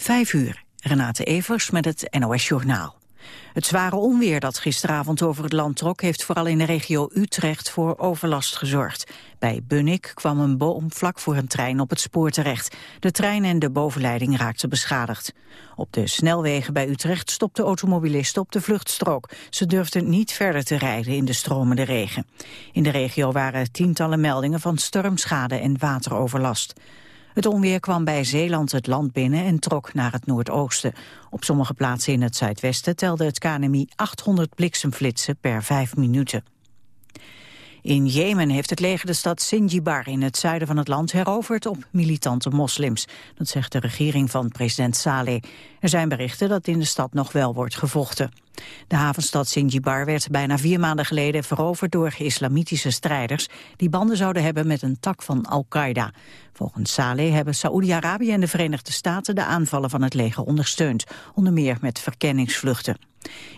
Vijf uur, Renate Evers met het NOS Journaal. Het zware onweer dat gisteravond over het land trok... heeft vooral in de regio Utrecht voor overlast gezorgd. Bij Bunnik kwam een boom vlak voor een trein op het spoor terecht. De trein en de bovenleiding raakten beschadigd. Op de snelwegen bij Utrecht stopten automobilisten op de vluchtstrook. Ze durfden niet verder te rijden in de stromende regen. In de regio waren tientallen meldingen van stormschade en wateroverlast. Het onweer kwam bij Zeeland het land binnen en trok naar het noordoosten. Op sommige plaatsen in het zuidwesten telde het KNMI 800 bliksemflitsen per vijf minuten. In Jemen heeft het leger de stad Sinjibar in het zuiden van het land heroverd op militante moslims. Dat zegt de regering van president Saleh. Er zijn berichten dat in de stad nog wel wordt gevochten. De havenstad Sinjibar werd bijna vier maanden geleden veroverd door islamitische strijders die banden zouden hebben met een tak van Al-Qaeda. Volgens Saleh hebben Saoedi-Arabië en de Verenigde Staten de aanvallen van het leger ondersteund, onder meer met verkenningsvluchten.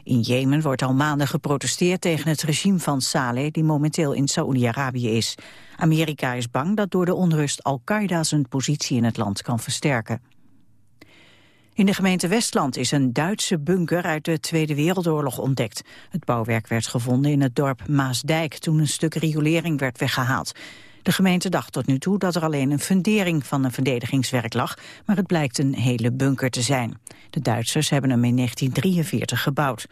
In Jemen wordt al maanden geprotesteerd tegen het regime van Saleh, die momenteel in Saoedi-Arabië is. Amerika is bang dat door de onrust Al-Qaeda zijn positie in het land kan versterken. In de gemeente Westland is een Duitse bunker uit de Tweede Wereldoorlog ontdekt. Het bouwwerk werd gevonden in het dorp Maasdijk toen een stuk riolering werd weggehaald. De gemeente dacht tot nu toe dat er alleen een fundering van een verdedigingswerk lag, maar het blijkt een hele bunker te zijn. De Duitsers hebben hem in 1943 gebouwd.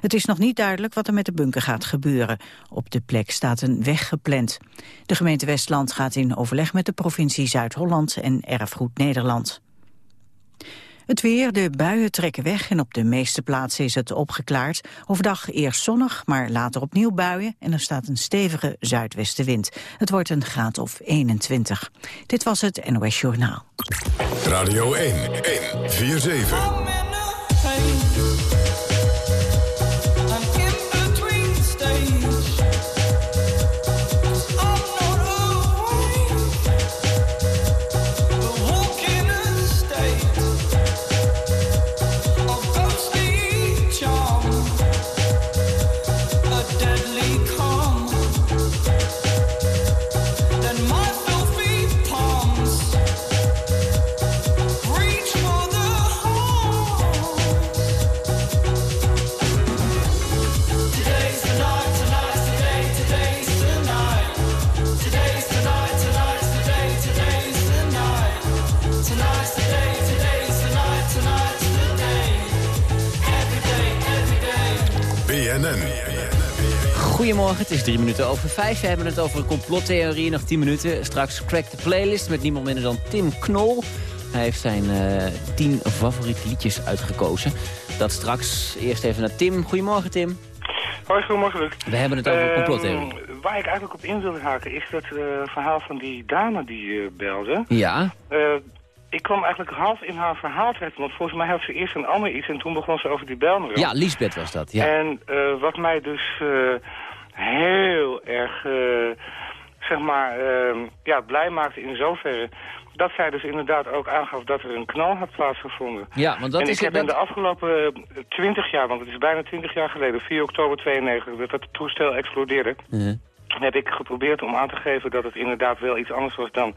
Het is nog niet duidelijk wat er met de bunker gaat gebeuren. Op de plek staat een weg gepland. De gemeente Westland gaat in overleg met de provincie Zuid-Holland en Erfgoed Nederland. Het weer, de buien trekken weg en op de meeste plaatsen is het opgeklaard. Overdag eerst zonnig, maar later opnieuw buien en er staat een stevige zuidwestenwind. Het wordt een graad of 21. Dit was het NOS Journaal. Radio 1, 1, 4, 7. Goedemorgen, het is drie minuten over vijf. We hebben het over een complottheorie, nog tien minuten. Straks crack de playlist met niemand minder dan Tim Knol. Hij heeft zijn uh, tien favoriete liedjes uitgekozen. Dat straks. Eerst even naar Tim. Goedemorgen, Tim. Hoi, goedemorgen, Luc. We hebben het over uh, complottheorie. Waar ik eigenlijk op in wilde haken is dat uh, verhaal van die dame die belde. Ja ik kwam eigenlijk half in haar verhaal terecht. Want volgens mij had ze eerst een ander iets en toen begon ze over die Belmer. Ja, Lisbeth was dat, ja. En uh, wat mij dus uh, heel erg, uh, zeg maar, ehm, ja, blij maakte in zoverre... dat zij dus inderdaad ook aangaf dat er een knal had plaatsgevonden. Ja, want dat en is... ik heb dat... in de afgelopen twintig jaar, want het is bijna twintig jaar geleden... 4 oktober 92, dat het toestel explodeerde... -huh. heb ik geprobeerd om aan te geven dat het inderdaad wel iets anders was dan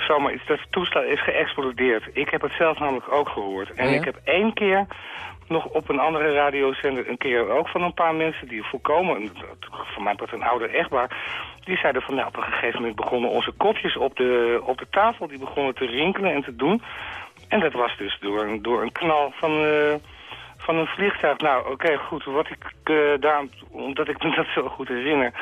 zomaar iets. Dat toestel is geëxplodeerd. Ik heb het zelf namelijk ook gehoord. En ik heb één keer nog op een andere radiozender een keer ook van een paar mensen die voorkomen, voor mij was een ouder echtbaar, die zeiden van nou op een gegeven moment begonnen onze kopjes op de, op de tafel, die begonnen te rinkelen en te doen. En dat was dus door, door een knal van... Uh, van een vliegtuig. Nou, oké, goed. Wat ik uh, daar, omdat ik me dat zo goed herinner,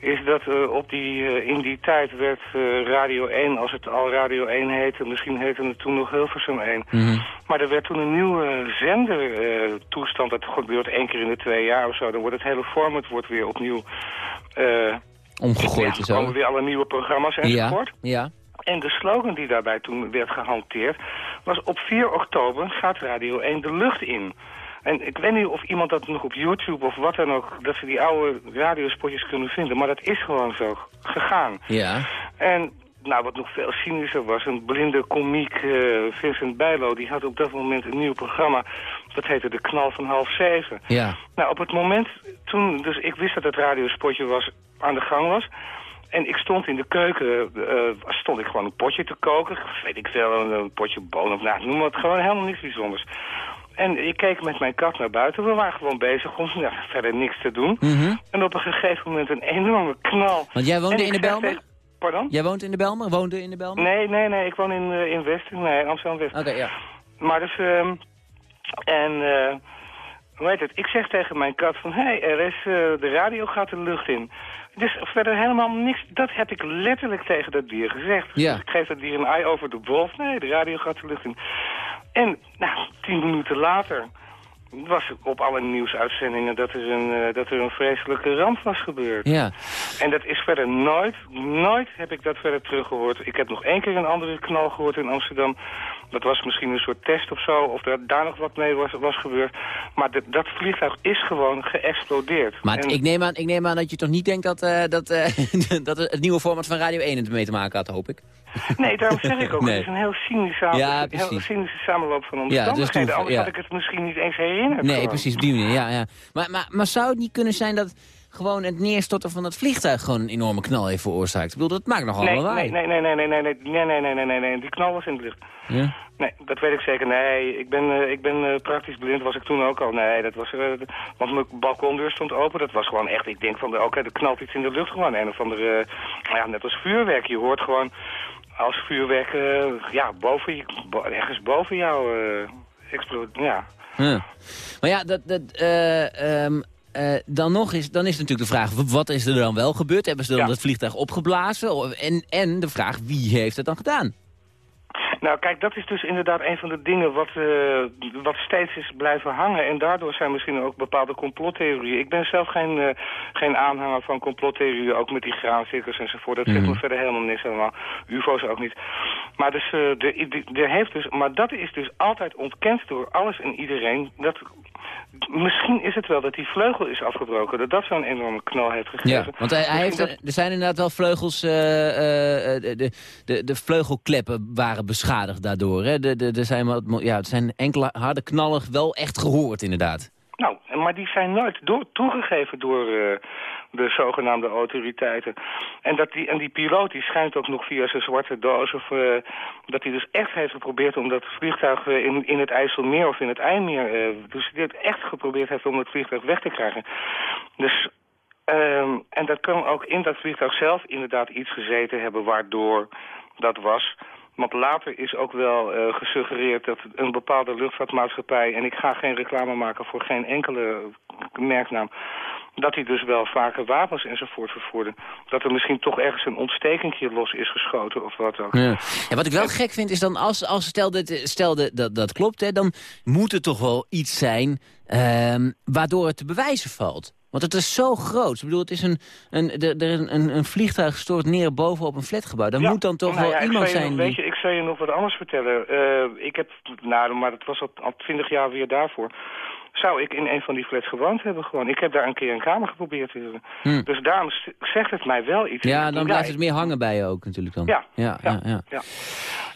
is dat uh, op die, uh, in die tijd werd Radio 1, als het al Radio 1 heette, misschien heette het toen nog Hilversum 1. Mm -hmm. Maar er werd toen een nieuwe zendertoestand, dat gebeurt één keer in de twee jaar of zo. Dan wordt het hele format wordt weer opnieuw... Omgegooid ja, zo. komen weer alle nieuwe programma's enzovoort. Ja, ja. En de slogan die daarbij toen werd gehanteerd was op 4 oktober gaat Radio 1 de lucht in. En ik weet niet of iemand dat nog op YouTube of wat dan ook... dat ze die oude radiospotjes kunnen vinden. Maar dat is gewoon zo gegaan. Ja. En nou, wat nog veel cynischer was, een blinde komiek, uh, Vincent Bijlo... die had op dat moment een nieuw programma, dat heette De Knal van half zeven. Ja. Nou, op het moment toen, dus ik wist dat het radiospotje was, aan de gang was... En ik stond in de keuken, uh, stond ik gewoon een potje te koken. Weet ik veel, een, potje bonen of nou, noem het gewoon helemaal niks bijzonders. En ik keek met mijn kat naar buiten. We waren gewoon bezig om ja, verder niks te doen. Mhm. En op een gegeven moment een enorme knal. Want jij woonde in de Belmer? tegen- Pardon? Jij woont in de Belmer? Woonde in de Belmer? Nee, nee, nee. Ik woon in, eh, in Westen. Nee, Amsterdam-West. Oké, ja. Maar dus, ehm en, eh hoe heet het? Ik zeg tegen mijn kat van, hé, hey, er is, eh, de radio gaat de lucht in. Dus verder helemaal niks, dat heb ik letterlijk tegen dat dier gezegd. Ja. Dus ik geef dat dier een ei over de wolf. Nee, de radio gaat de lucht in. En, nou, tien minuten later was op alle nieuwsuitzendingen dat er een, eh, dat er een vreselijke ramp was gebeurd. Ja. En dat is verder nooit, nooit heb ik dat verder teruggehoord. Ik heb nog één keer een andere knal gehoord in Amsterdam. Dat was misschien een soort test of zo, of dat daar nog wat mee was, was gebeurd. Maar dat- dat vliegtuig is gewoon geëxplodeerd. Maar En- ik, neem aan, ik neem aan dat je toch niet denkt dat, eh, dat, eh, dat het nieuwe format van Radio 1 het mee te maken had, hoop ik. Nee, daarom zeg ik ook, Nee. het is een heel cynische, Ja, heel samenloop van dus omstandigheden. toen- Anders ja. had ik het misschien niet eens herinnerd. Nee, gewoon. precies, die manier, ja. ja. Maar, maar, maar zou het niet kunnen zijn dat gewoon het neerstorten van dat vliegtuig gewoon een enorme knal heeft veroorzaakt? Ik bedoel, dat maakt nogal Nee, lawaai. nee, nee, nee, nee, nee, nee, nee, nee, nee, nee, nee, nee, die knal was in de lucht. Ja? Nee, dat weet ik zeker. Nee, ik ben, eh, ik ben eh, praktisch blind, was ik toen ook al. Nee, dat was, eh, want mijn balkondeur stond open. Dat was gewoon echt, ik denk van, oké, er knalt iets in de lucht gewoon. Een of andere, eh, nou ja, net als vuurwerk. Je hoort gewoon als vuurwerk, eh, ja, boven je, bo- ergens boven jou uh, exploderen, ja. Ja. Maar ja, dat, dat, eh, ehm, eh, dan nog is, dan is natuurlijk de vraag, wat is er dan wel gebeurd? Hebben ze dan Ja. dat vliegtuig opgeblazen? En, en de vraag, wie heeft het dan gedaan? Nou, kijk, dat is dus inderdaad een van de dingen wat, eh, wat steeds is blijven hangen. En daardoor zijn misschien ook bepaalde complottheorieën. Ik ben zelf geen, eh, geen aanhanger van complottheorieën, ook met die graancirkels enzovoort. Dat zegt Mhm. me verder helemaal niks helemaal. UFO's ook niet. Maar, dus, de, de, de heeft dus, maar dat is dus altijd ontkend door alles en iedereen. Dat, misschien is het wel dat die vleugel is afgebroken. Dat dat zo'n enorme knal heeft gegeven. Ja, want hij, hij heeft, Misschien er er zijn inderdaad wel vleugels, eh, eh, eh, de, de, de vleugelkleppen waren beschadigd daardoor. Hè? De, de, er, zijn wat, ja, er zijn enkele harde knallen wel echt gehoord inderdaad. Maar die zijn nooit door, toegegeven door eh, de zogenaamde autoriteiten. En, dat die, en die piloot die schijnt ook nog via zijn zwarte doos... Of, eh, dat hij dus echt heeft geprobeerd om dat vliegtuig eh, in, in het IJsselmeer of in het IJmeer... dus het echt geprobeerd heeft om het vliegtuig weg te krijgen. Dus... ehm, en dat kan ook in dat vliegtuig zelf inderdaad iets gezeten hebben waardoor dat was. Want later is ook wel eh, gesuggereerd dat een bepaalde luchtvaartmaatschappij... en ik ga geen reclame maken voor geen enkele merknaam... dat die dus wel vaker wapens enzovoort vervoerde. Dat er misschien toch ergens een ontstekingje los is geschoten of wat ook. Ja. En wat ik wel gek vind is dan, als, als stel, dit, dat dat klopt, hè, dan moet er toch wel iets zijn ehm, waardoor het te bewijzen valt. Want het is zo groot. Ik bedoel, het is een, een, er, een, een, vliegtuig stort neer bovenop een flatgebouw. Dan Ja, moet dan toch nou wel ja, iemand zijn nog, die... Weet je, ik zal je nog wat anders vertellen. Eh, ik heb, nou, maar dat was al, al twintig jaar weer daarvoor. Zou ik in een van die flats gewoond hebben gewoon. Ik heb daar een keer een kamer geprobeerd te huren. Hm. Dus daarom zegt het mij wel iets. Ja, dan blijft het meer hangen bij je ook natuurlijk dan. Ja, ja, ja. ja. ja. Ja.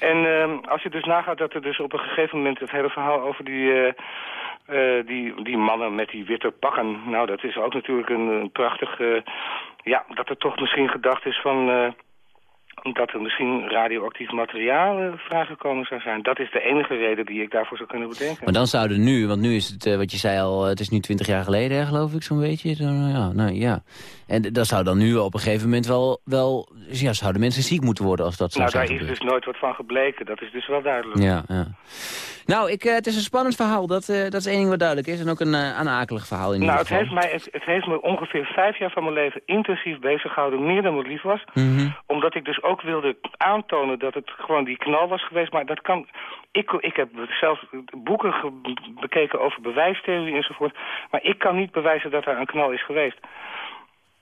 En ehm, als je dus nagaat dat er dus op een gegeven moment het hele verhaal over die, eh, eh, die, die mannen met die witte pakken, nou dat is ook natuurlijk een, een prachtig, eh, ja, dat er toch misschien gedacht is van, eh, dat er misschien radioactief materiaal eh, vrijgekomen zou zijn. Dat is de enige reden die ik daarvoor zou kunnen bedenken. Maar dan zouden nu, want nu is het, eh, wat je zei al, eh, het is nu twintig jaar geleden, hè, geloof ik, zo'n beetje. Dan, ja, nou, ja. En dat zou dan nu op een gegeven moment wel, wel ja, zouden mensen ziek moeten worden als dat zou nou, daar zijn is gebeurd. dus nooit wat van gebleken. Dat is dus wel duidelijk. Ja, ja. Nou, ik, het is een spannend verhaal, dat, dat is één ding wat duidelijk is. En ook een uh, aanakelig verhaal in Nou, ieder het heeft, mij, het, het heeft me ongeveer vijf jaar van mijn leven intensief bezig gehouden, meer dan me lief was. Mhm. Omdat ik dus ook wilde aantonen dat het gewoon die knal was geweest. Maar dat kan... Ik, ik heb zelfs boeken bekeken over bewijstheorie enzovoort. Maar ik kan niet bewijzen dat er een knal is geweest.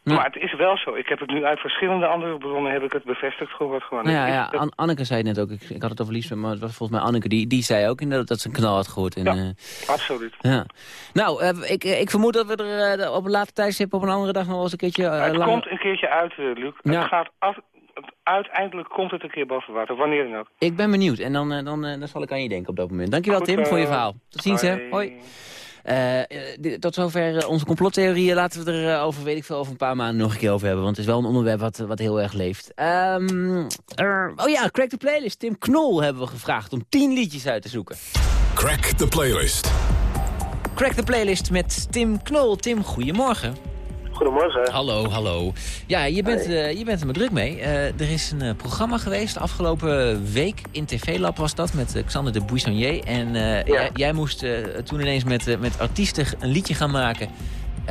Ja. Maar het is wel zo. Ik heb het nu uit verschillende andere bronnen heb ik het bevestigd gehoord. Gewoon. Nou ja, ja An- Anneke zei het net ook, ik, ik had het over Liesbeth, maar het was volgens mij Anneke, die, die zei ook inderdaad dat ze een knal had gehoord. Ja. eh, Absoluut. ja. Nou, eh, ik, ik vermoed dat we er eh, op een later tijdstip op een andere dag nog wel eens een keertje eh, het langer- komt een keertje uit, eh, Luc. Het gaat af... Uiteindelijk komt het een keer boven water, wanneer dan ook. Ik ben benieuwd en dan, eh, dan, eh, dan zal ik aan je denken op dat moment. Dankjewel Goed Tim voor je verhaal. Tot ziens hè. Hoi. Tot zover onze complottheorieën. Laten we er over, weet ik veel, over een paar maanden nog een keer over hebben. Want het is wel een onderwerp wat, wat heel erg leeft. Um, oh ja, Crack the Playlist. Tim Knol hebben we gevraagd om tien liedjes uit te zoeken. Crack the Playlist. Crack the Playlist met Tim Knol. Tim, goedemorgen. Goedemorgen. Hallo, hallo. Ja, je bent, uh, je bent er maar druk mee. Uh, er is een uh, programma geweest, afgelopen week in TV Lab was dat, met Xander de Buissonnier. En ja. jij moest toen ineens met, met artiesten een liedje gaan maken...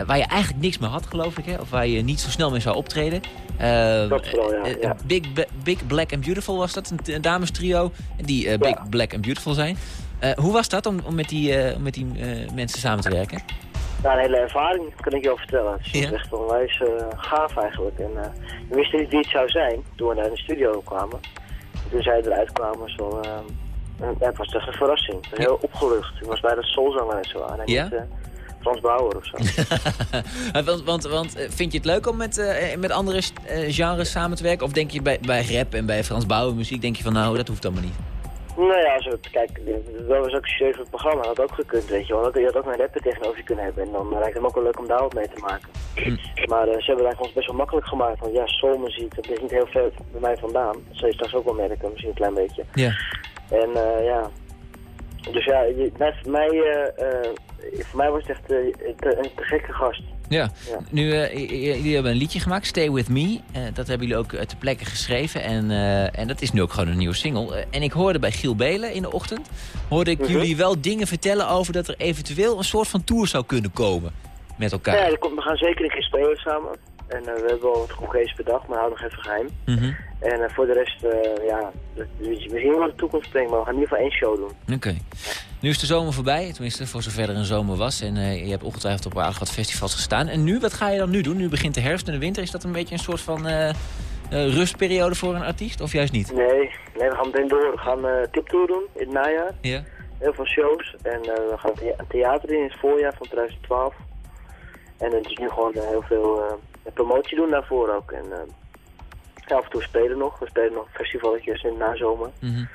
waar je eigenlijk niks meer had, geloof ik, hè? Of waar je niet zo snel mee zou optreden. dat wel, ja. ja. Big, Big Black and Beautiful was dat, een, een dames trio die Big Black and Beautiful zijn. hoe was dat om, om met die, met die mensen samen te werken? Ja, een hele ervaring, kan ik je wel vertellen. Het is echt onwijs uh, gaaf eigenlijk. En uh, we wisten niet wie het zou zijn toen we naar de studio kwamen. En toen zij eruit kwamen, zo, uh, het was echt een verrassing. Heel opgelucht. Ik was bij de soulzanger en zo aan. En ja? niet, Frans Bauer of zo. want, want, want vind je het leuk om met, met andere genres samen te werken? Of denk je bij, bij rap en bij Frans Bauer muziek, denk je van nou, dat hoeft allemaal niet? Nou ja, zo, kijk, dat was ook een het programma, had ook gekund, weet je wel. Je had ook een rapper tegenover je kunnen hebben en dan lijkt het hem ook wel leuk om daar wat mee te maken. Hm. Maar uh, ze hebben het ons best wel makkelijk gemaakt, want ja, soulmuziek, dat is niet heel ver bij mij vandaan. Dat zal je straks ook wel merken, misschien een klein beetje. Ja. En uh, ja, dus ja, je, voor, mij, uh, voor mij was het echt een te gekke gast. Ja, nu, uh, jullie hebben een liedje gemaakt, Stay With Me. Uh, dat hebben jullie ook ter plekke geschreven. En, en dat is nu ook gewoon een nieuwe single. en ik hoorde bij Giel Belen in de ochtend... hoorde ik mhm. jullie wel dingen vertellen over dat er eventueel een soort van tour zou kunnen komen. Met elkaar. Ja, we gaan zeker een keer spelen samen. En we hebben al wat concreets bedacht, maar hou nog even geheim. Mm En voor de rest, ja, we zien wat de toekomst brengt, maar we gaan in ieder geval één show doen. Oké. Nu is de zomer voorbij, tenminste voor zover er een zomer was. En uh, je hebt ongetwijfeld op aardig wat festivals gestaan. En nu, wat ga je dan nu doen? Nu begint de herfst en de winter. Is dat een beetje een soort van uh, uh, rustperiode voor een artiest? Of juist niet? Nee, nee we gaan meteen door. We gaan uh, tiptour doen in het najaar. Ja. Heel veel shows. En we gaan een theater in in het voorjaar van 2012. En het is nu gewoon heel veel promotie doen daarvoor ook. En af en toe spelen nog. We spelen nog festivaletjes in de nazomer. Mm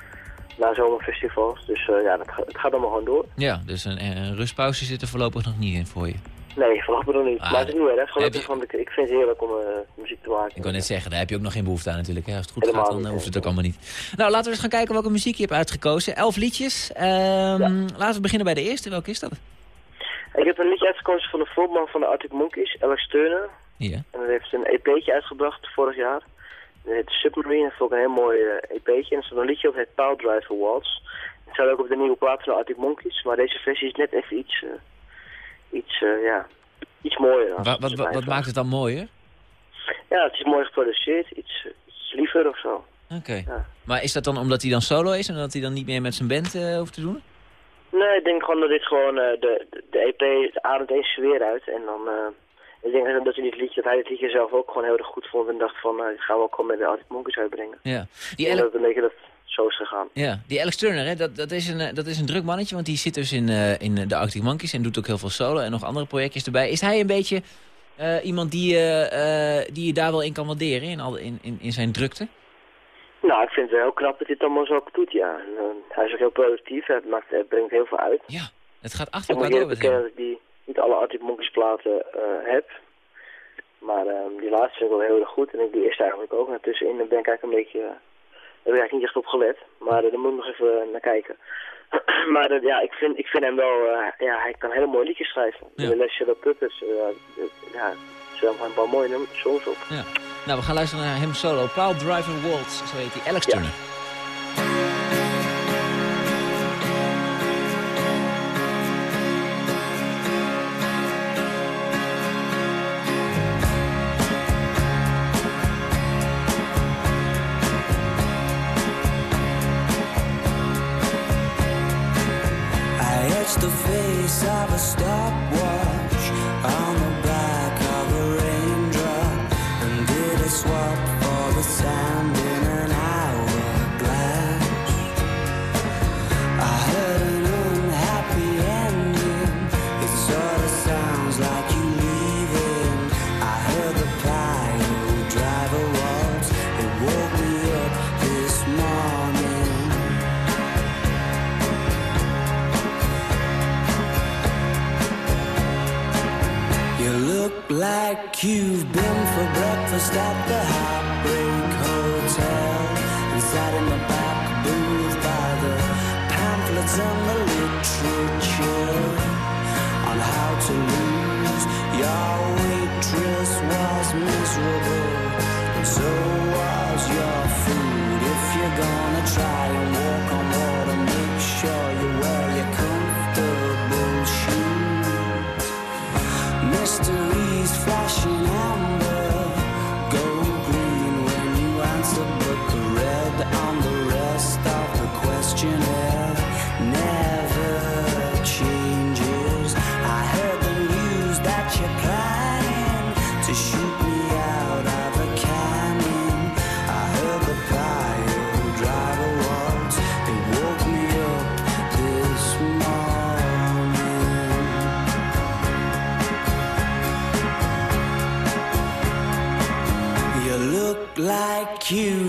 na zomerfestivals. Dus uh, ja, dat, het gaat allemaal gewoon door. Ja, dus een, een, rustpauze zit er voorlopig nog niet in voor je? Nee, voorlopig nog niet. Ah, maar het is niet erg. Gelukkig, want ik, ik vind het heerlijk om uh, muziek te maken. Ik wou net zeggen, daar heb je ook nog geen behoefte aan natuurlijk. Hè? Als het goed gaat, dan hoeft het ook allemaal niet. Nou, laten we eens gaan kijken welke muziek je hebt uitgekozen. Elf liedjes. Um, ja. Laten we beginnen bij de eerste. Welke is dat? Ik heb een liedje uitgekozen van de frontman van de Arctic Monkeys, Alex Turner. Ja. En hij heeft een EP'tje uitgebracht vorig jaar. Het Submarine, vond ik een heel mooi EP'tje. En er een liedje op, het Power Driver Waltz. Het staat ook op de nieuwe plaat van de Arctic Monkeys. Maar deze versie is net even iets, uh, iets, uh, ja, iets mooier. Wat, wat, wat, wat maakt het dan mooier? Ja, het is mooi geproduceerd. Iets, iets liever of zo. Oké. Ja. Maar is dat dan omdat hij dan solo is en dat hij dan niet meer met zijn band hoeft te doen? Nee, ik denk gewoon dat dit gewoon de, de EP ademt eens sfeer uit. En dan ik denk dat, hij dit liedje, dat hij het liedje zelf ook gewoon heel erg goed vond en dacht van, uh, gaan we ook gewoon met de Arctic Monkeys uitbrengen. Ja. Die en dat een beetje dat zo is gegaan. Ja, die Alex Turner, hè, dat, dat, is een, dat is een druk mannetje, want die zit dus in, uh, in de Arctic Monkeys en doet ook heel veel solo en nog andere projectjes erbij. Is hij een beetje uh, iemand die, die je daar wel in kan waarderen, in, al, in, in, in zijn drukte? Nou, ik vind het heel knap dat hij het allemaal zo doet, ja. En, hij is ook heel productief, hij, maakt, brengt heel veel uit. Ja, het gaat achter elkaar door. Ik moet dat ik die niet alle Arctic Monkeys platen heb. Maar um, die laatste ik wel heel erg goed. En ik die eerste eigenlijk ook. En tussenin ben ik eigenlijk een beetje... Uh, heb ik eigenlijk niet echt op gelet. Maar uh, daar moet ik nog even naar kijken. maar ja, ik vind, ik vind hem wel... ja, hij kan hele mooie liedjes schrijven. Ja. De Les Shadow Puppets. ja, hebben een paar mooie songs op. Ja. Nou, we gaan luisteren naar hem solo. Paul Driver Waltz, zo heet hij. Alex Turner. Ja. And the literature on how to lose. Your waitress was miserable, and so was your food. If you're gonna try and walk on water, make sure you wear your comfortable shoes. Mysteries flashing amber, Q.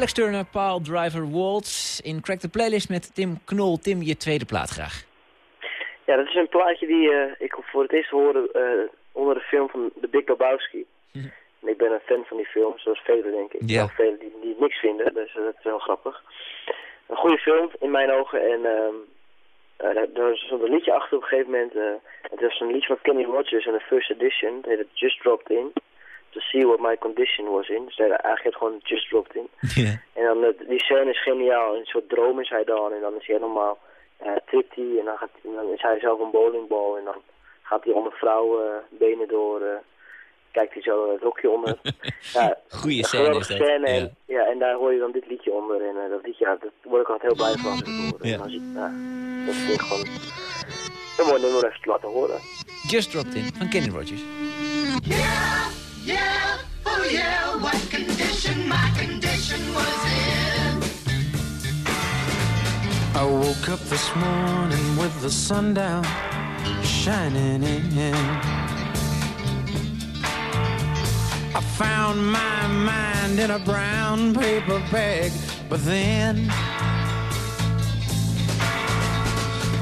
Alex Turner, Paul Driver, Waltz in Crack the Playlist met Tim Knol. Tim, je tweede plaat graag. Ja, dat is een plaatje die eh, ik voor het eerst hoorde eh, onder de film van The Big Lebowski. En ik ben een fan van die film, zoals velen denk ik. Ja. Velen die, die niks vinden, dus eh, dat is wel grappig. Een goede film in mijn ogen en eh, daar- daar stond een liedje achter op een gegeven moment. het was een liedje van Kenny Rogers in de first edition. Het heette Just Dropped In. To see what my condition was in. Dus eigenlijk gewoon Just Dropped In. En dan, eh, die scène is geniaal. Een soort droom is hij dan. En dan is hij helemaal, uh, tript hij. En dan, gaat, en dan is hij zelf een bowlingbal. En dan gaat hij onder vrouwenbenen door. eh, kijkt hij zo het hokje onder. ja, Goeie scène is dat, ja. En, ja, en daar hoor je dan dit liedje onder. En dat liedje, ja, daar word ik altijd heel blij van als ik het hoor. Ja. En als ik, ja, dat vind ik gewoon een mooi nummer even te laten horen. Just Dropped In van Kenny Rogers. Yeah, yeah, oh yeah, what condition my condition was in. I woke up this morning with the sun down shining in. I found my mind in a brown paper bag, but then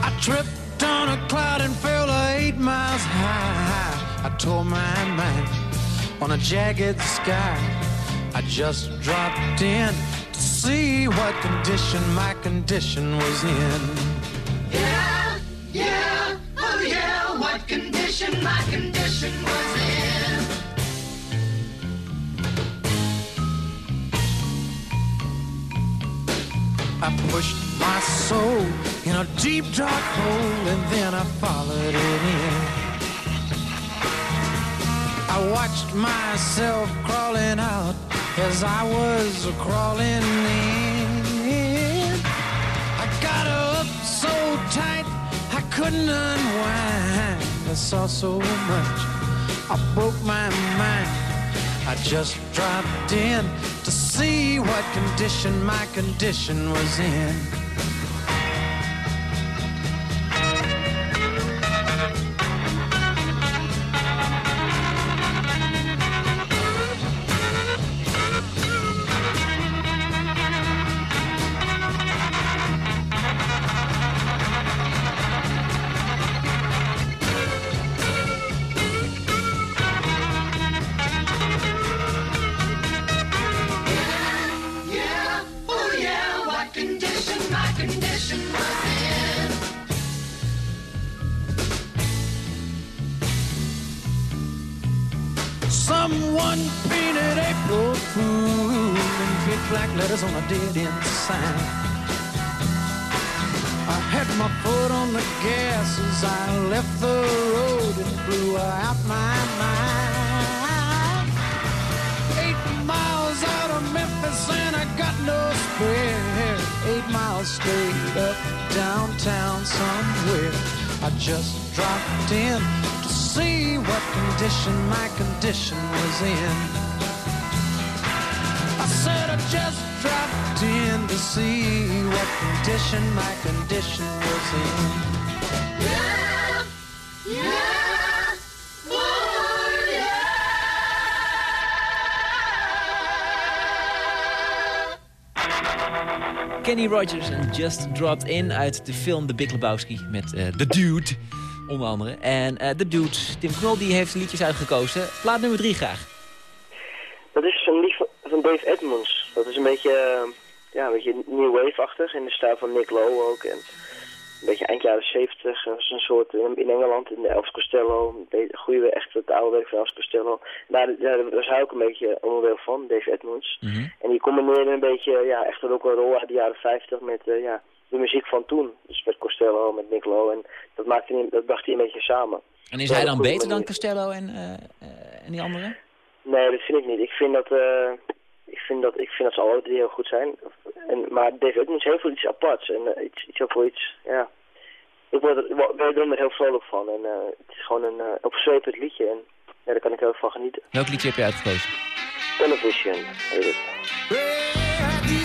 I tripped on a cloud and fell eight miles high. I tore my mind on a jagged sky. I just dropped in to see what condition my condition was in. Yeah, yeah, oh yeah, what condition my condition was in. I pushed my soul in a deep dark hole and then I followed it in. I watched myself crawling out as I was crawling in. I got up so tight I couldn't unwind. I saw so much, I broke my mind. I just dropped in to see what condition my condition was in. Condition my condition. Yeah, yeah, oh yeah. Kenny Rogers en Just Dropped In uit de film The Big Lebowski met eh The Dude, onder andere. En eh The Dude, Tim Knol, die heeft liedjes uitgekozen. Plaat nummer drie graag. Dat is een lied van, van Dave Edmonds. Dat is een beetje, eh, ja, een beetje new wave-achtig in de stijl van Nick Lowe ook. En een beetje eind jaren 70. Dat is een soort in, Engeland, in de Elvis Costello. De goede echt het oude werk van Elvis Costello. Daar, daar was hij ook een beetje onderdeel van, Dave Edmonds. En die combineerde een beetje, ja, echt ook een rol uit de jaren 50 met, eh, ja, de muziek van toen. Dus met Costello, met Nick Lowe. En dat, maakte hij, dat bracht hij een beetje samen. En is hij dan beter dan. Costello en, eh, eh, en die anderen? Nee, dat vind ik niet. Ik vind dat, ik vind dat, ik vind dat ze alle drie heel goed zijn. En, maar Dave Edmonds heeft wel iets aparts en eh, iets, iets over iets, ja. Ik word er, word er heel vrolijk van en eh, het is gewoon een uh, opzwepend liedje en ja, daar kan ik heel erg van genieten. Welk liedje heb je uitgekozen? Television heet het.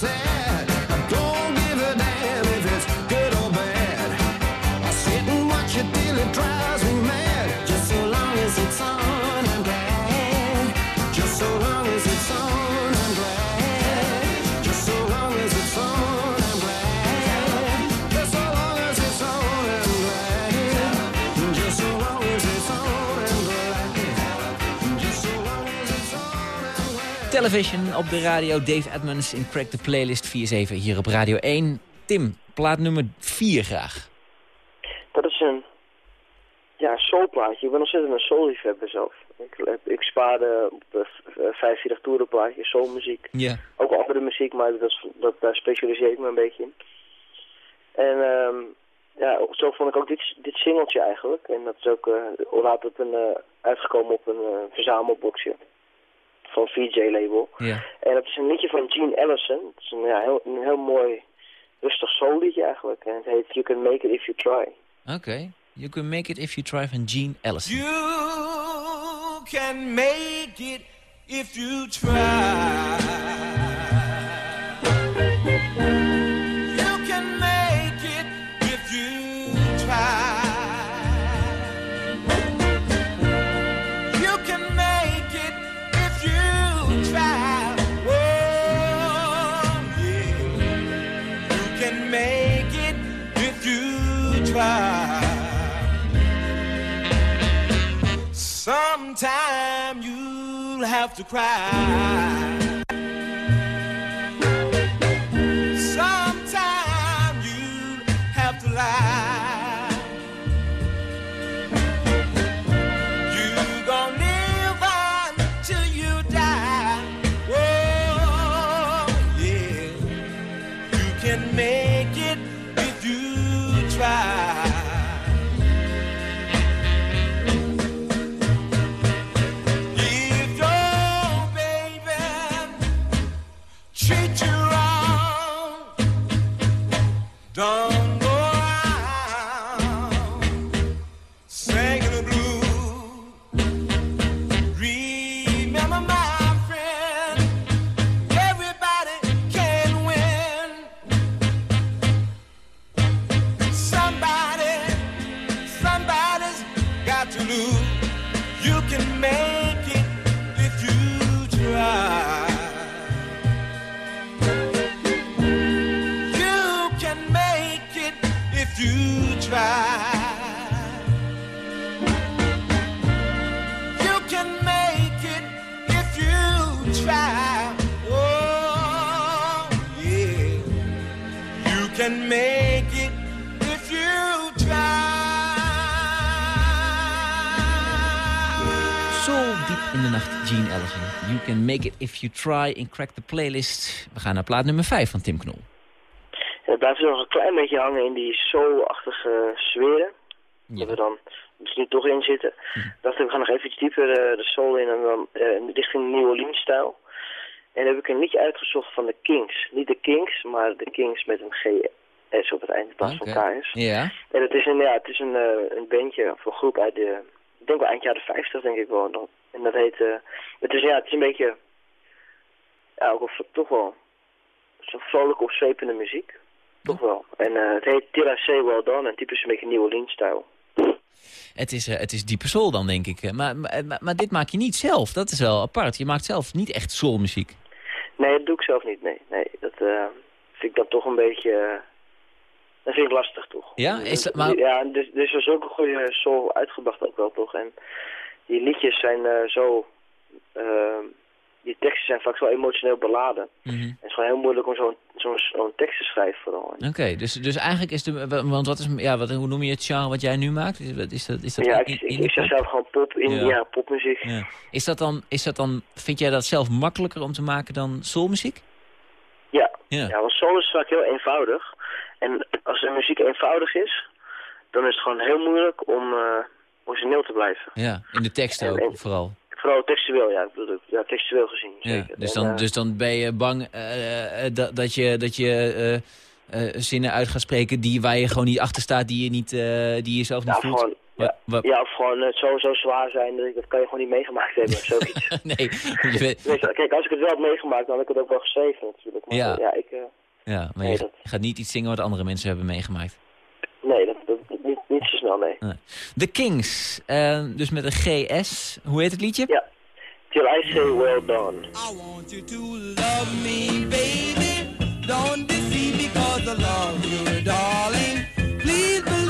say. Television op de radio. Dave Edmonds in Crack the Playlist 4-7 hier op Radio 1. Tim, plaat nummer 4 graag. is een ja, soulplaatje. Ik ben ontzettend een soul-liefhebber zelf. Ik, ik spaarde op uh, 45 toerenplaatjes, soulmuziek. Ja. Ook andere muziek, maar dat, dat, daar specialiseer ik me een beetje in. En ehm, ja, zo vond ik ook dit, dit singeltje eigenlijk. En dat is ook eh, later op een, eh, uitgekomen op een eh, verzamelboxje van VJ-label. Ja. En het is een liedje van Gene Ellison. Het is een, ja, heel, een heel mooi, rustig soul liedje eigenlijk. En het heet You Can Make It If You Try. Oké. You can make it if you try van Gene Ellison. You can make it if you try. Sometime you'll have to cry. Try and crack the playlist. We gaan naar plaat nummer 5 van Tim Knol. En het blijft nog een klein beetje hangen in die soul-achtige sferen. Dat we dan misschien toch in zitten. dacht ik, we gaan nog even dieper eh, de soul in en dan eh, richting New Orleans-stijl. En dan heb ik een liedje uitgezocht van de Kings. Niet de Kings, maar de Kings met een GS op het eind in plaats van KS. Ja. En het is een, ja, het is een, eh, een bandje of een groep uit de, ik denk wel eind jaren 50 denk ik wel. En dat heet, het is ja, het is een beetje, ja, ook wel, toch wel, zo'n vrolijk opzwepende muziek. Toch wel. En eh, het heet Tira Well Done en typisch een beetje New Orleans stijl. Het is, eh, het is diepe soul dan, denk ik. Eh, Maar, maar, dit maak je niet zelf. Dat is wel apart. Je maakt zelf niet echt soulmuziek. Nee, dat doe ik zelf niet, nee. nee dat vind ik dan toch een beetje, dat vind ik lastig toch. Ja? Is dat- maar- Ja, dus, dus er is ook een goede soul uitgebracht ook wel toch. En die liedjes zijn zo, die teksten zijn vaak zo emotioneel beladen. Mhm. Het is gewoon heel moeilijk om zo'n tekst te schrijven vooral. Oké, dus, dus eigenlijk is de... Want wat is... Ja, wat, hoe noem je het genre wat jij nu maakt? Is, wat- is dat, is dat ja, in- ik, indie ik zeg zelf gewoon pop, in, Ja. ja. popmuziek. Ja. Is dat dan... Is dat dan vind jij dat zelf makkelijker om te maken dan soulmuziek? Ja. Ja. Ja. want soul is vaak heel eenvoudig. En als de muziek eenvoudig is, dan is het gewoon heel moeilijk om eh, origineel te blijven. Ja, in de teksten En- ook en- vooral. Vooral textueel, ja, ik bedoel, ja textueel gezien. Ja, Zeker. dus, dan, eh, dus dan ben je bang eh, eh, dat, dat je, dat je zinnen uit gaat spreken die, waar je gewoon niet achter staat, die je, niet, die je zelf niet ja, voelt? gewoon, ja, of gewoon het zo zwaar zijn, dat, ik- dat kan je gewoon niet meegemaakt hebben of zoiets. nee, je weet- Weet je, kijk, als ik het wel had meegemaakt, dan had ik het ook wel geschreven natuurlijk. Maar Ja. ja, ik, ja, maar Nee, je dat- gaat niet iets zingen wat andere mensen hebben meegemaakt. nee, dat, dat, snel, nee. The Kings, eh, dus met een GS. Hoe heet het liedje? Ja. Till I say well done. I want you to love me, baby. Don't deceive me cause I love you, darling. Please believe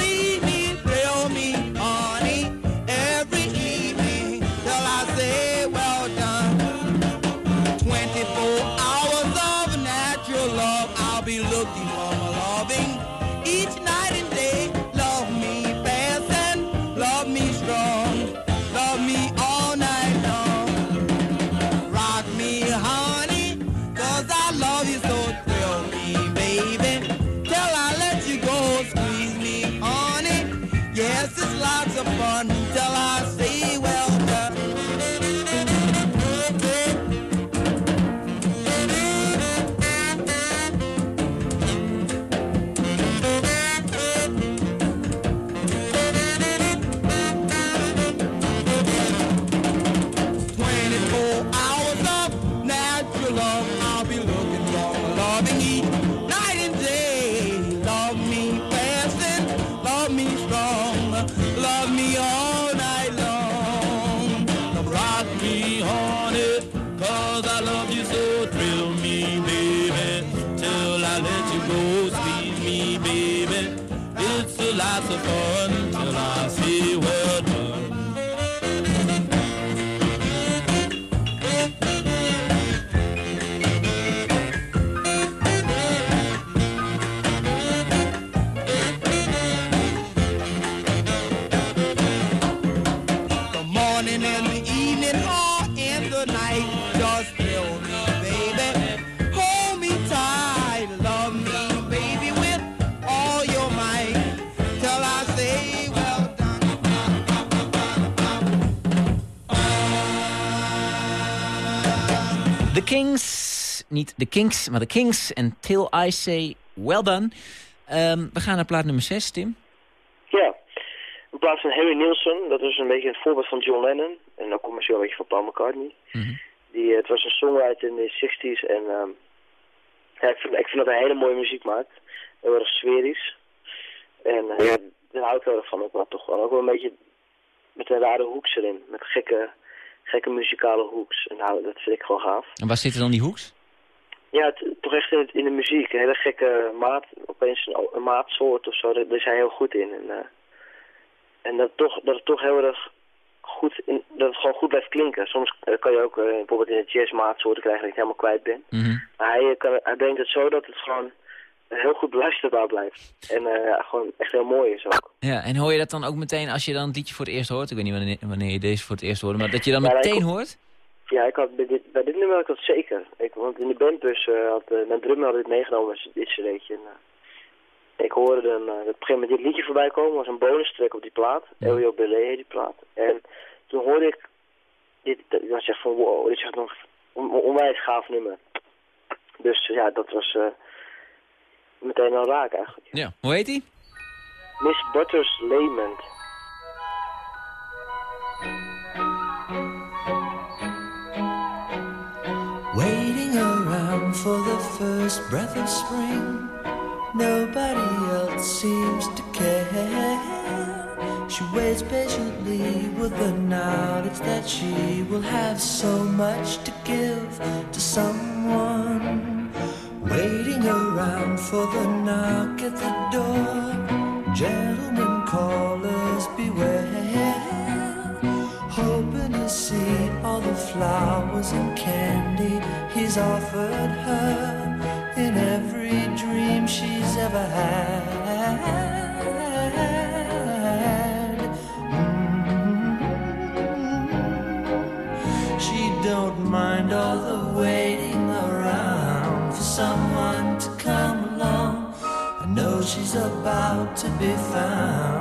niet de Kings, maar de Kings en Till I Say Well Done. Ehm, we gaan naar plaat nummer 6, Tim. Ja, in plaats van Harry Nilsson, dat is een beetje het voorbeeld van John Lennon. En ook commercieel een beetje van Paul McCartney. Die, eh, het was een songwriter in de 60s en ehm, ja, ik, vind, ik vind dat hij hele mooie muziek maakt. Heel erg sferisch. En eh, ja, daar hou ik wel van ook wel toch wel. Ook wel een beetje met een rare hoeks erin. Met gekke, gekke muzikale hoeks. En nou, dat vind ik gewoon gaaf. En waar zitten dan die hoeks? Ja, het- toch echt in, het- in de muziek. Een hele gekke maat, opeens een, een maatsoort of zo, daar, daar is hij heel goed in. En, eh, en dat, toch, dat het toch heel erg goed, in, dat het gewoon goed blijft klinken. Soms eh, kan je ook eh, bijvoorbeeld in de jazz maatsoorten krijgen dat het helemaal kwijt bent. Mhm. Maar hij, kan, hij brengt het zo dat het gewoon heel goed beluisterbaar blijft. En gewoon echt heel mooi is ook. Ja, en hoor je dat dan ook meteen als je dan het liedje voor het eerst hoort? Ik weet niet wanneer, wanneer je deze voor het eerst hoorde, maar dat je dan Ja, ik meteen hoort? Ja, ik had bij, dit, bij dit nummer had ik dat zeker. Ik, want in de bandbus uh, had uh, mijn drummer had dit meegenomen, dit cd'tje. En, uh, ik hoorde dan op een gegeven moment dit liedje voorbij komen, was een bonus track op die plaat. Ja. Elio Belé heet die plaat. En toen hoorde ik dit, ik zeg van wow, dit is echt nog een onwijs gaaf nummer. Dus ja, dat was meteen al raak eigenlijk. Ja, hoe heet die? Miss Butters Lament. For the first breath of spring. Nobody else seems to care. She waits patiently with the knowledge that she will have so much to give to someone. Waiting around for the knock at the door. Gentlemen callers beware hoping to see all the flowers and candy he's offered her in every dream she's ever had. Mm. She don't mind all the waiting around for someone to come along. I know she's about to be found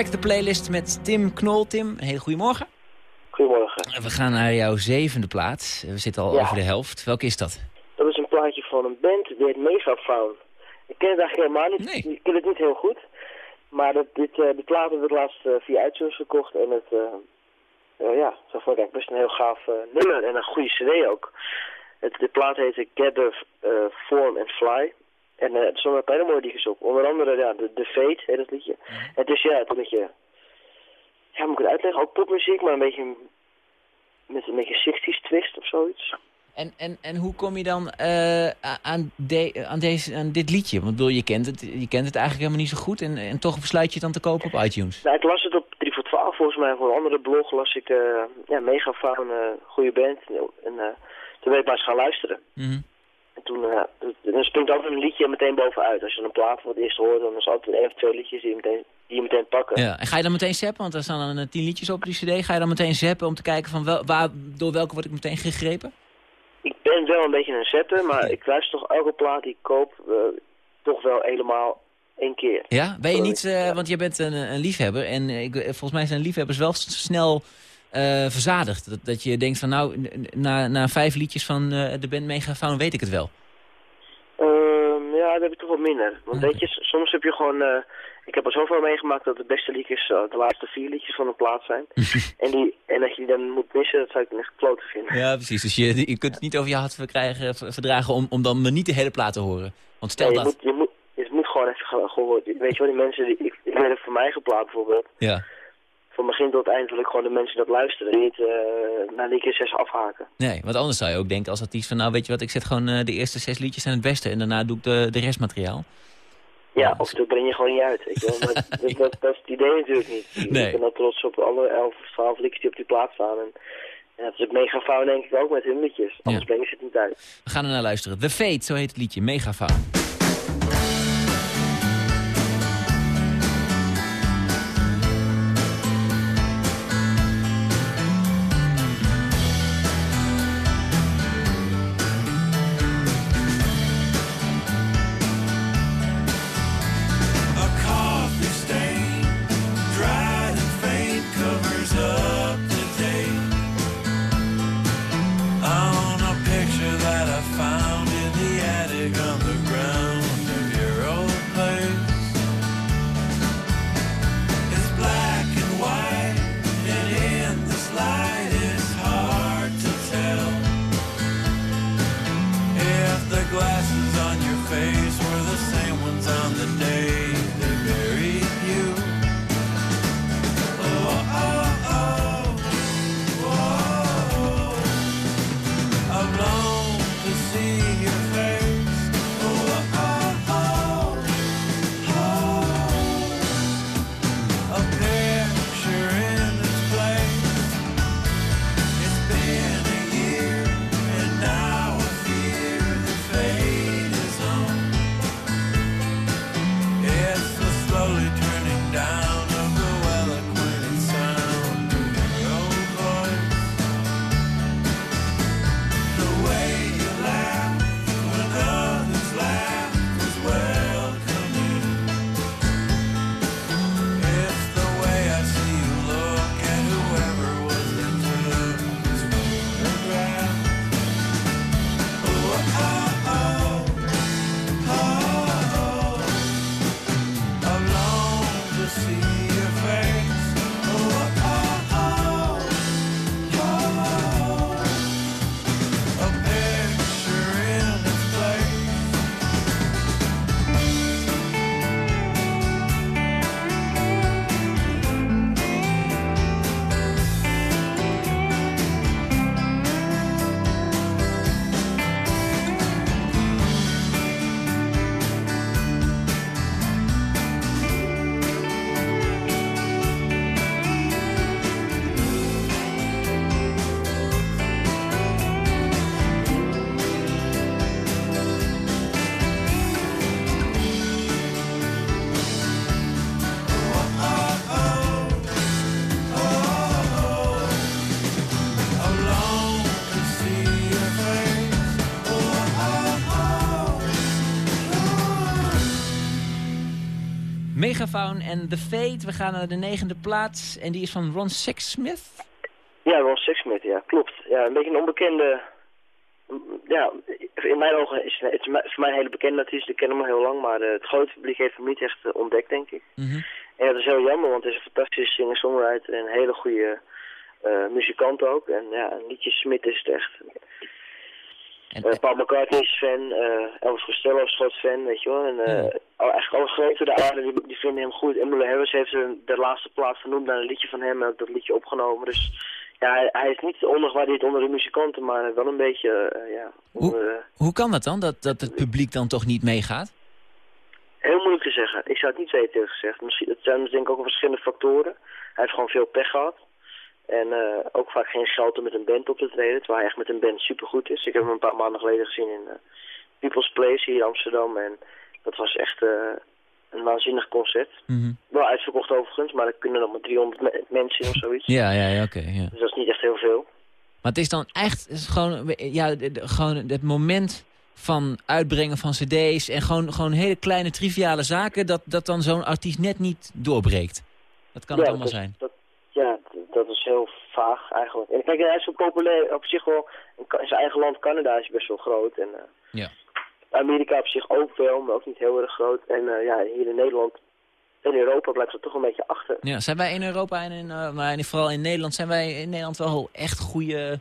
Crack the playlist met Tim Knol. Tim, een hele goede morgen. Goedemorgen. We gaan naar jouw zevende plaats. We zitten al Ja. over de helft. Welke is dat? Dat is een plaatje van een band, die heet Megafaun. Ik ken het eigenlijk helemaal niet. Nee. Ik ken het niet heel goed. Maar dat, dit, uh, die plaat heb ik laatst uh, via iTunes gekocht. En het, uh, ja, zo vond ik best een heel gaaf nummer. En een goede cd ook. Het, de plaat heet Gather, Form and Fly. En eh, er stonden een hele mooie liedjes op. Onder andere ja, de, de Fate, hè, dat liedje. Het is ja, het een beetje... Ja, moet ik het uitleggen? Ook popmuziek, maar een beetje... Met een beetje 60s twist of zoiets. En, en, en hoe kom je dan eh, aan, de, aan, deze, aan dit liedje? Want bedoel, je kent, het, je kent het eigenlijk helemaal niet zo goed. En, en toch besluit je het dan te kopen op iTunes. Nou, ik las het op 3 voor 12 volgens mij. Voor een andere blog las ik... eh ja, mega faun, eh goede band. En eh, toen ben ik maar eens gaan luisteren. Mhm. En toen eh, dan springt altijd een liedje meteen bovenuit. Als je een plaat voor het eerst hoort, dan is er altijd één of twee liedjes die je meteen, die je meteen pakken. Ja. En ga je dan meteen zappen? Want er staan dan eh, tien liedjes op die cd. Ga je dan meteen zappen om te kijken van wel, waar, door welke word ik meteen gegrepen? Ik ben wel een beetje een zapper, maar ik luister toch elke plaat die ik koop eh, toch wel helemaal één keer. Ja? Ben je niet, Ja. want je bent een, een liefhebber. En ik, volgens mij zijn liefhebbers wel snel eh, verzadigd. Dat, dat je denkt van nou, na, na vijf liedjes van eh, de band Megafaun weet ik het wel. Ehm, ja, dat heb ik toch wat minder. Want weet je, soms heb je gewoon... eh, ik heb er zoveel meegemaakt dat de beste liedjes de laatste vier liedjes van een plaat zijn. en, die, en dat je die dan moet missen, dat zou ik echt klote vinden. Ja, precies. Dus je, je kunt het niet over je hart verkrijgen, verdragen om, om dan maar niet de hele plaat te horen. Want stel Nee, je, dat... moet, je, moet, het moet gewoon even ge- gehoord. Weet je wel, die mensen... Die, ik, ik weet het voor mijn eigen plaat bijvoorbeeld. Ja. Van begin tot eind wil ik gewoon de mensen dat luisteren. Niet eh, na die keer zes afhaken. Nee, want anders zou je ook denken als artiest van... nou, weet je wat, ik zet gewoon eh, de eerste zes liedjes zijn het beste... en daarna doe ik de, de restmateriaal. Ja, of dat breng je gewoon niet uit. Weet je wel. Maar dat, dat, dat is het idee natuurlijk niet. Nee. Ik ben al trots op alle elf of twaalf liedjes die op die plaat staan. En, en dat is het mega fout denk ik ook met hun liedjes. Anders brengen ze het niet uit. We gaan er naar luisteren. The Fate, zo heet het liedje. Megafaun. En The Fate. We gaan naar de negende plaats. En die is van Ron Sexsmith. Ja, Ron Sexsmith, ja, klopt. Ja, een beetje een onbekende... Ja, in mijn ogen is het, is voor mij een hele bekende artiest. Ik ken hem al heel lang, maar eh, het grote publiek heeft hem niet echt eh, ontdekt, denk ik. Mhm. En dat is heel jammer, want hij is een fantastische singer-songwriter en een hele goede eh, muzikant ook. En ja, liedje Smit is het echt. En, Eh, Paul McCartney is fan, eh, Elvis Costello is groot fan, weet je wel. En eh, al- eigenlijk alle grote de aarde, die, die vinden hem goed. Emily Harris heeft de laatste plaat vernoemd naar een liedje van hem en dat liedje opgenomen. Dus ja, hij, hij is niet ondergewaardeerd onder de muzikanten, maar wel een beetje, ja, onder, eh, hoe kan dat dan, dat, dat het publiek dan toch niet meegaat? Heel moeilijk te zeggen. Ik zou het niet weten, gezegd. Misschien, het zijn denk ik ook verschillende factoren. Hij heeft gewoon veel pech gehad. En eh, ook vaak geen geld om met een band op te treden. Terwijl hij echt met een band supergoed is. Ik heb hem een paar maanden geleden gezien in eh, People's Place hier in Amsterdam. En dat was echt eh, een waanzinnig concert. Mhm. Wel uitverkocht overigens, maar er kunnen nog maar 300 me- mensen of zoiets. Ja, ja, ja oké. ja. Dus dat is niet echt heel veel. Maar het is dan echt het is gewoon, ja, gewoon het moment van uitbrengen van cd's... en gewoon, gewoon hele kleine triviale zaken... dat, dat dan zo'n artiest net niet doorbreekt. Dat kan het allemaal dat, zijn. Dat, dat is heel vaag eigenlijk. En kijk, hij is zo populair op zich wel. In in zijn eigen land, Canada, is best wel groot. En, eh, Ja. Amerika op zich ook wel, maar ook niet heel erg groot. En eh, ja, hier in Nederland en Europa blijft het toch een beetje achter. Ja, zijn wij in Europa en in, eh, maar in- vooral in Nederland... zijn wij in Nederland wel echt goede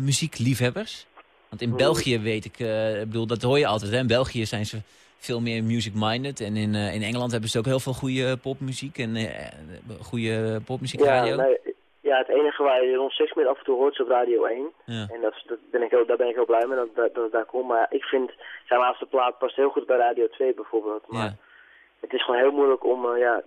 muziekliefhebbers? Want in Mm. België weet ik... ik bedoel, dat hoor je altijd. Hè? In België zijn ze veel meer music-minded. En in, eh, in Engeland hebben ze ook heel veel goede popmuziek... en eh, goede popmuziekradio. Ja, nee, ja, het enige waar je rond 6 af en toe hoort is op Radio 1. Ja. En dat, dat ben ik heel, daar ben ik heel blij mee dat, dat, daar komt. Maar ik vind zijn laatste plaat past heel goed bij Radio 2 bijvoorbeeld. Maar Ja. het is gewoon heel moeilijk om, ja,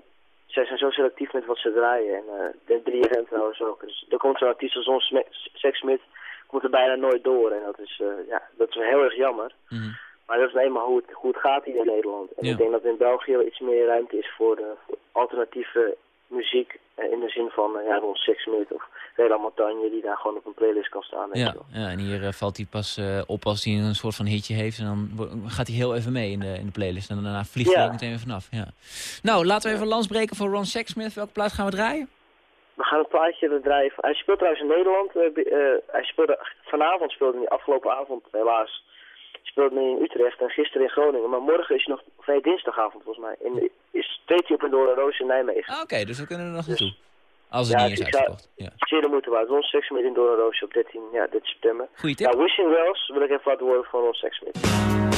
zij zijn zo selectief met wat ze draaien. En de 3FM trouwens ook. Dus er komt zo'n artiest als ons Sex Smith, komt er bijna nooit door. En dat is, ja, dat is wel heel erg jammer. Mhm. Maar dat is nou eenmaal hoe het, hoe het gaat hier in Nederland. En Ja. ik denk dat in België iets meer ruimte is voor, de, voor alternatieve muziek. eh, In de zin van, eh, ja, rond Smith of Rela Montagne, die daar gewoon op een playlist kan staan. Ja, ja, en hier eh, valt hij pas eh, op als hij een soort van hitje heeft. En dan gaat hij heel even mee in de, in de playlist. En daarna vliegt hij Ja. ook meteen weer vanaf. Ja. Nou, laten we even lans breken voor Ron Sexsmith. Welke plaat gaan we draaien? We gaan een plaatje draaien. Hij speelt trouwens in Nederland. eh, eh, hij speelde, vanavond speelde hij, afgelopen avond helaas, speelde hij in Utrecht en gisteren in Groningen. Maar morgen is nog, nee, dinsdagavond volgens mij, in, is op in Door Roos in Nijmegen. Ah, Oké, dus we kunnen er nog Dus- naartoe. Als het Ja, niet is uitverkocht. Ja. Zeer de moeite waard. Ron Sexsmith in Door Roos op 13, ja, 13 september. Goeie tip. Nou, Wishing Wells wil ik even laten horen van Ron Sexsmith.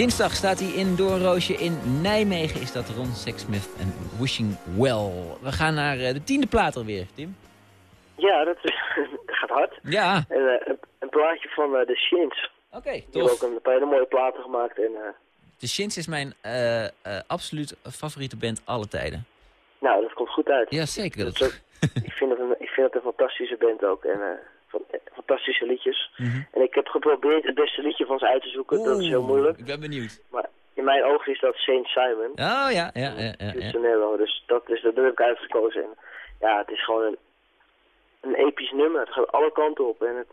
Dinsdag staat hij in Doornroosje in Nijmegen. Is dat Ron Sexsmith en Wishing Well. We gaan naar eh, de tiende plaat alweer, Tim. Ja, dat, dat gaat hard. Ja, En, eh, een, een plaatje van eh, de Shins. oké, Die hebben ook tof. een paar hele mooie platen gemaakt. En, De Shins is mijn absoluut favoriete band alle tijden. nou, dat komt goed uit. Ja, zeker. Dat Dat... ook- ik, vind het een, ik vind het een fantastische band ook. En van, eh, fantastische liedjes. Mhm. En ik heb geprobeerd het beste liedje van ze uit te zoeken. dat is heel moeilijk. Ik ben benieuwd. Maar in mijn ogen is dat Saint Simon. Oh ja, ja, ja, ja. Dus dat, is, dat heb ik uitgekozen. En ja, het is gewoon een, een episch nummer. Het gaat alle kanten op. En het,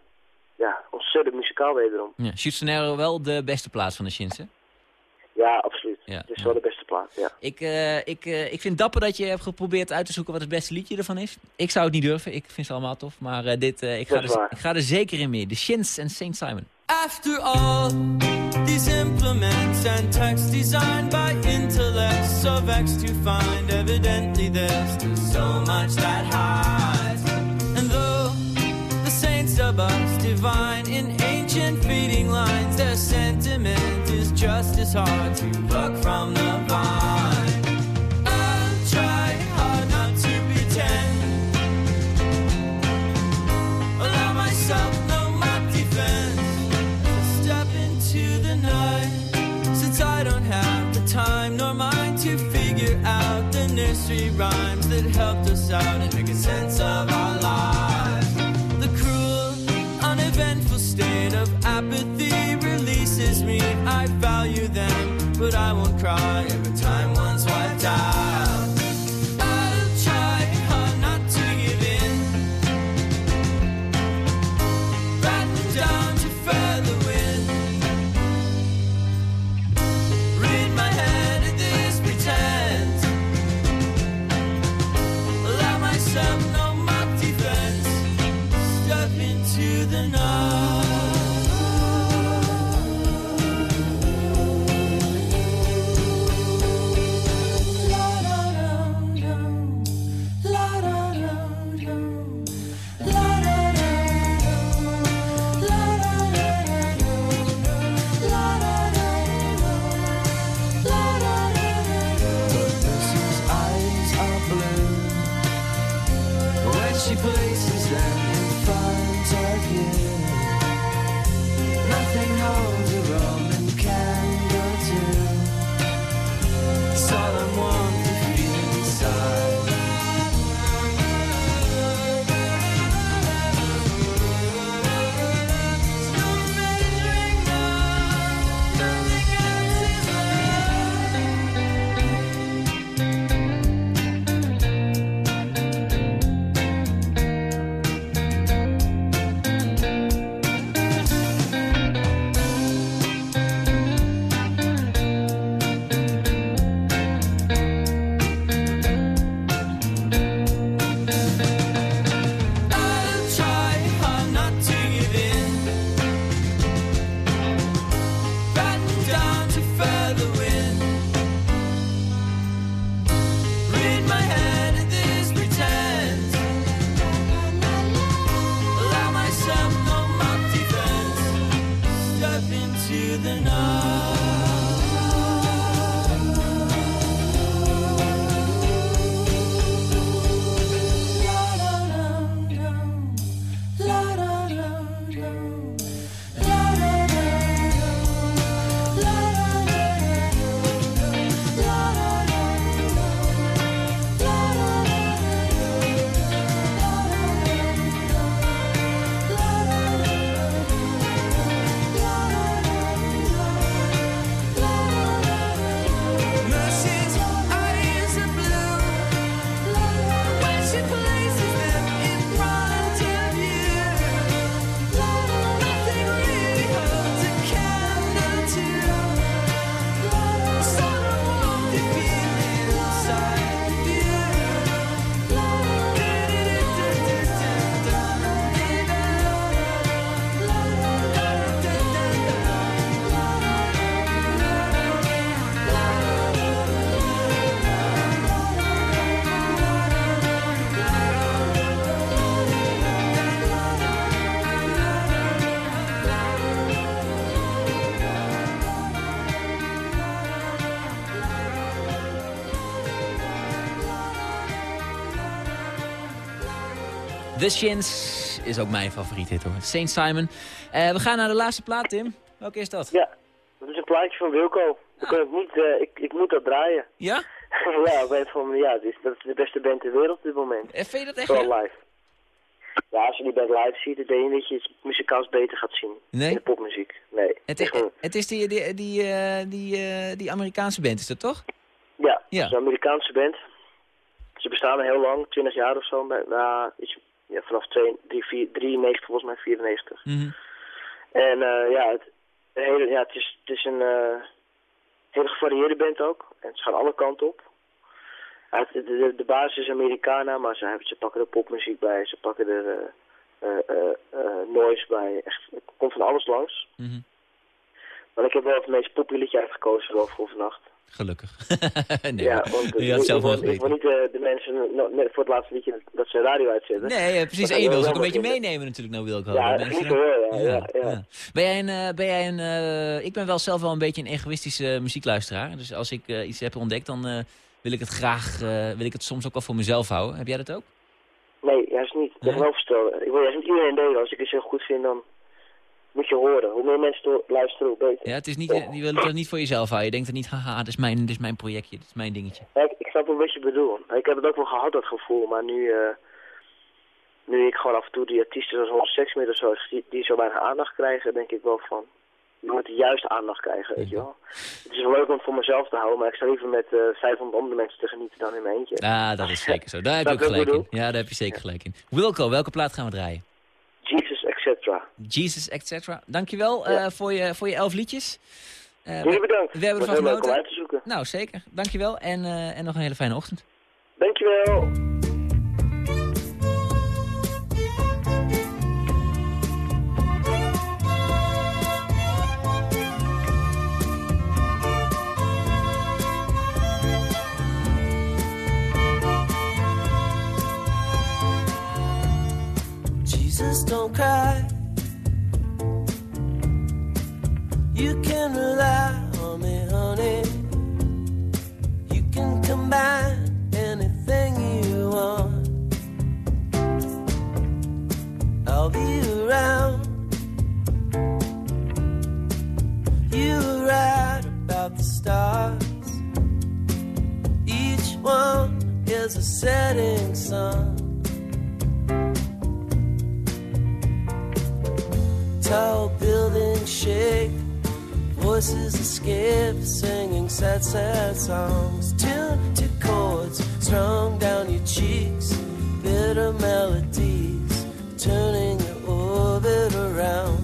ja, ontzettend muzikaal wederom. ja. Wel de beste plaats van de Shins, hè? Ja, absoluut. Ja, het is ja. wel de beste plaat, ja. Ik, eh, ik, eh, ik vind dapper dat je hebt geprobeerd uit te zoeken wat het beste liedje ervan is. Ik zou het niet durven, ik vind ze allemaal tof. Maar eh, dit, eh, ik, ga er, ik ga er zeker in mee. De Shins en Saint Simon. After all, these implements and text designed by intellects so vexed to find evidently there's so much that hides. And though the saints us divine in ancient feeding lines, their sentiment is just as hard to pluck from the vine. I'll try hard not to pretend. Allow myself no mock defense. Step into the night. Since I don't have the time nor mind to figure out the nursery rhymes that helped us out and make a sense of our I value them, but I won't cry every time The Shins is ook mijn favoriet hit hoor. Saint Simon. Eh, we gaan naar de laatste plaat, Tim. Welke is dat? Ja, dat is een plaatje van Wilco. Ik, kan het niet, eh, ik, ik moet dat draaien. Ja? ja, ik weet van, ja, het is, dat is de beste band ter wereld op dit moment. Eh, vind je dat echt? Ja? live. Ja, als je die band live ziet, dan denk je dat je het muzikaals beter gaat zien. Nee? In de popmuziek. Nee. Het is gewoon- het is die, die, die, die, die Amerikaanse band, is dat toch? ja, Ja. het is een Amerikaanse band. Ze bestaan al heel lang, 20 jaar of zo. Nou, iets, ja, vanaf 2, 3, 4, 93, volgens mij 94. Mhm. En eh, ja, het, hele, ja, het is, het is een eh, hele gevarieerde band ook. En ze gaan alle kanten op. Ja, het- de, de, de basis is Americana, maar ze, hebben, ze pakken er popmuziek bij, ze pakken er eh, noise bij. Echt, er komt van alles langs. Mhm. Maar ik heb wel het meest liedje uitgekozen wel voor vannacht. Gelukkig. nee, ja, want je had zelf wel ik, wil- ik wil geweten. niet eh, de mensen net voor het laatste liedje dat ze radio uitzetten. Nee, precies. En je wil ze ook een beetje meenemen natuurlijk, nou wil ik Ja, houden. dat mensen. liever wel, ja, ja, ja. Ben jij een, eh, ben jij een eh, ik ben wel zelf wel een beetje een egoïstische muziekluisteraar. Dus als ik iets heb ontdekt, dan wil ik het graag, wil ik het soms ook wel voor mezelf houden. Heb jij dat ook? Nee, juist niet. Tegenovergestelde. Ik wil juist niet iedereen delen. Als ik het zo goed vind, dan moet je horen. Hoe meer mensen luisteren, hoe beter. Ja, het is niet, je wil het niet voor jezelf houden. Je denkt er niet, haha, dit is mijn, dit is mijn projectje, dit is mijn dingetje. Ja, ik, ik snap wel wat je bedoelt. Ik heb het ook wel gehad, dat gevoel. Maar nu, eh, nu ik gewoon af en toe die artiesten zoals Holland Sexsmith of zo, die, die zo weinig aandacht krijgen, denk ik wel van... Je moet de juiste aandacht krijgen, weet je wel. Het is wel leuk om het voor mezelf te houden, maar ik sta liever met eh 500 andere mensen te genieten dan in mijn eentje. Ja, dat is zeker zo. Daar heb je ook gelijk in. Ja, daar heb je zeker gelijk in. Wilco, welke plaat gaan we draaien? Jesus, etc. Jesus, etc. Dankjewel Ja. eh voor, je, voor je elf liedjes. Eh, Jullie bedankt. we hebben ervan heel leuk om genoten. uit te zoeken. Nou, zeker. Dankjewel en, eh en nog een hele fijne ochtend. Dankjewel. Jesus, don't cry. You can rely on me, honey. You can combine anything you want. I'll be around. You right about the stars. Each one is a setting sun. Shake, voices escape, singing sad, sad songs. Tuned to chords strung down your cheeks, bitter melodies, turning your orbit around.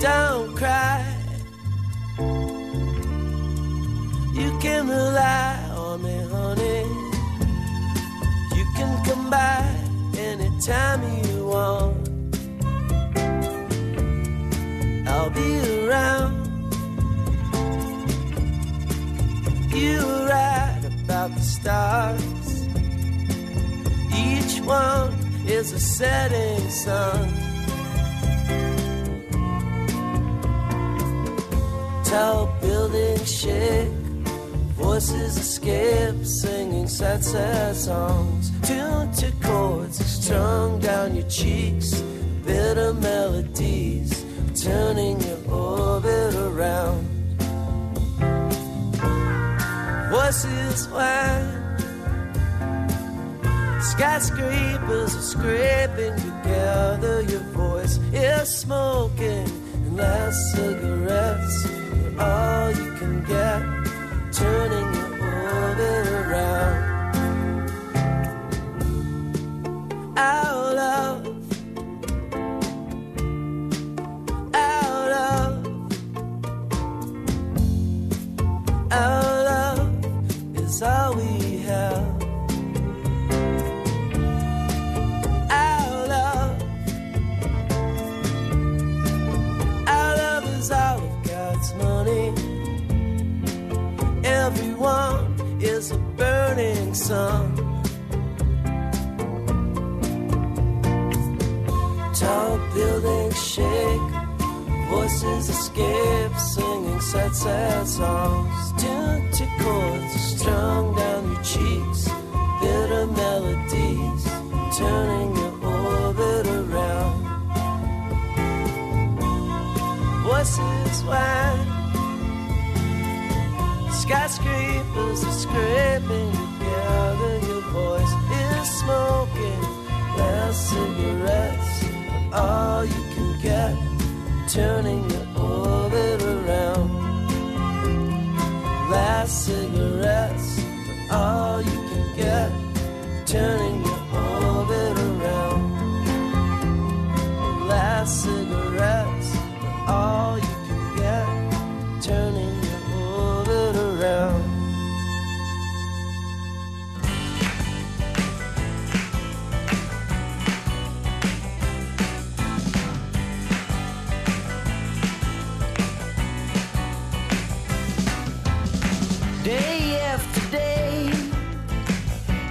Don't cry. You can rely on me, honey. You can come by anytime you I'll be around. You were right about the stars. Each one is a setting sun. Tall buildings shake, voices escape, singing sad, sad songs. Tuned to chords strung down your cheeks, bitter melodies, turning your orbit around. Voices whine, skyscrapers are scraping together. Your voice is smoking, and last cigarettes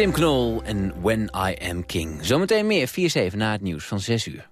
Tim Knol en When I Am King. Zometeen meer 4-7 na het nieuws van 6 uur.